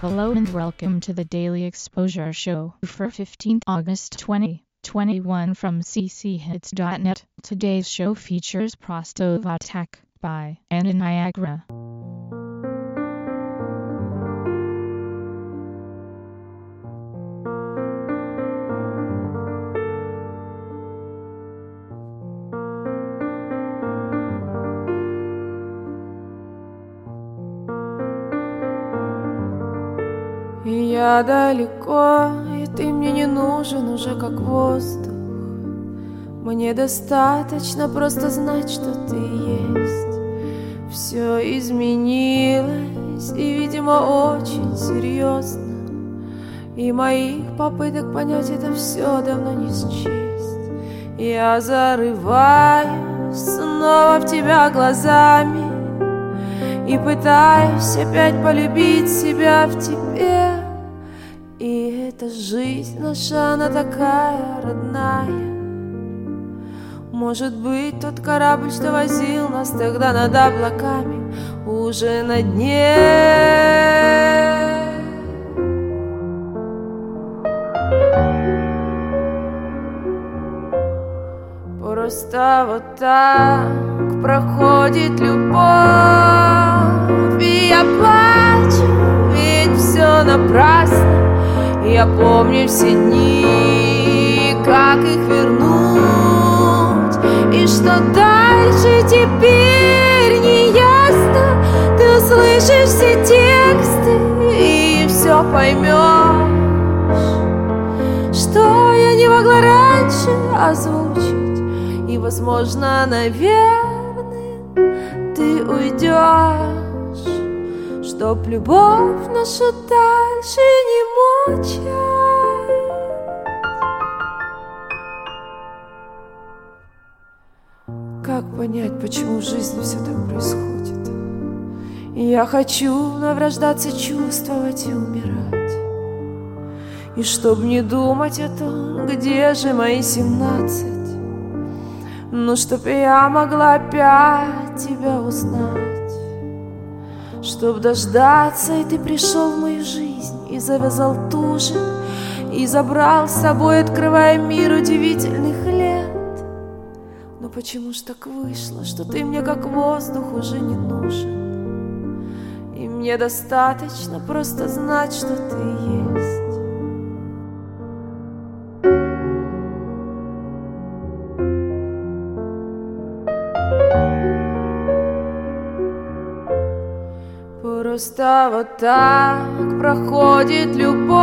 Hello and welcome to the Daily Exposure Show for 15th August 2021 from cchits.net. Today's show features Prostovatak by Anna Niagara. Я далеко, и ты мне не нужен уже как воздух. Мне достаточно просто знать, что ты есть. Все изменилось, и, видимо, очень серьезно. И моих попыток понять это все давно не счесть. Я зарываюсь снова в тебя глазами И пытаюсь опять полюбить себя в тебе эта жизнь наша, она такая родная. Может быть, тот корабль, что возил нас тогда над облаками Уже на дне. Просто вот так проходит любовь И я плачу, Я помню все дни, как их вернуть. И что дальше теперь не ясно. Ты услышишь все тексты и все поймешь Что я не могла раньше озвучить. И, возможно, наверное, ты уйдешь, Чтоб любовь нашу дальше не мучать. Как понять, почему в жизни все так происходит? Я хочу наврождаться, чувствовать и умирать. И чтоб не думать о том, где же мои семнадцать, ну, чтоб я могла опять тебя узнать Чтоб дождаться, и ты пришел в мою жизнь И завязал туже И забрал с собой, открывая мир удивительных лет. Но почему ж так вышло, что ты мне как воздух уже не нужен? И мне достаточно просто знать, что ты есть Просто вот так проходит любовь.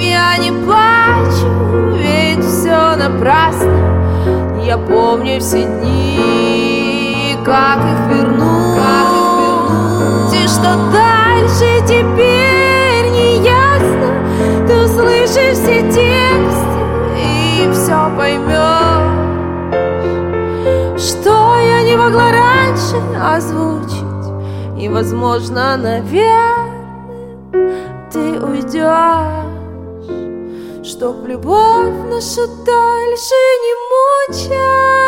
Я не плачу, ведь все напрасно. Я помню все дни, как их вернуть, как их вернуть. И что дальше теперь не ясно? Ты услышишь все тексты и все поймешь Что я не могла раньше озвучить и, возможно, наверное, ты уйдешь Чтоб любовь нашу дальше не мучать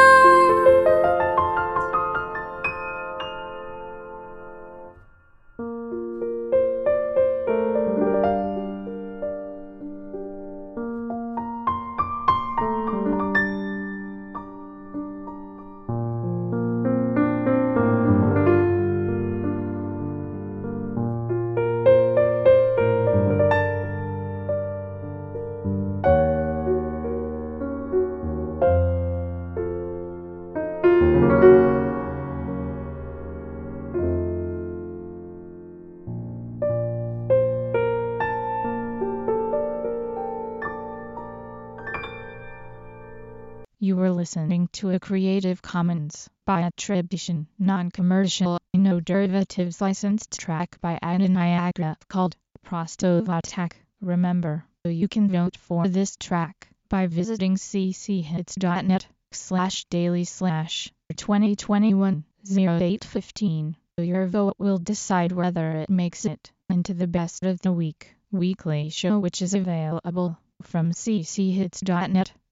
You were listening to a Creative Commons by attribution, non-commercial, no derivatives licensed track by Anna Niagara called Prostovatak. Remember, you can vote for this track by visiting cchits.net slash daily slash 2021 0815. Your vote will decide whether it makes it into the best of the week weekly show which is available from cchits.net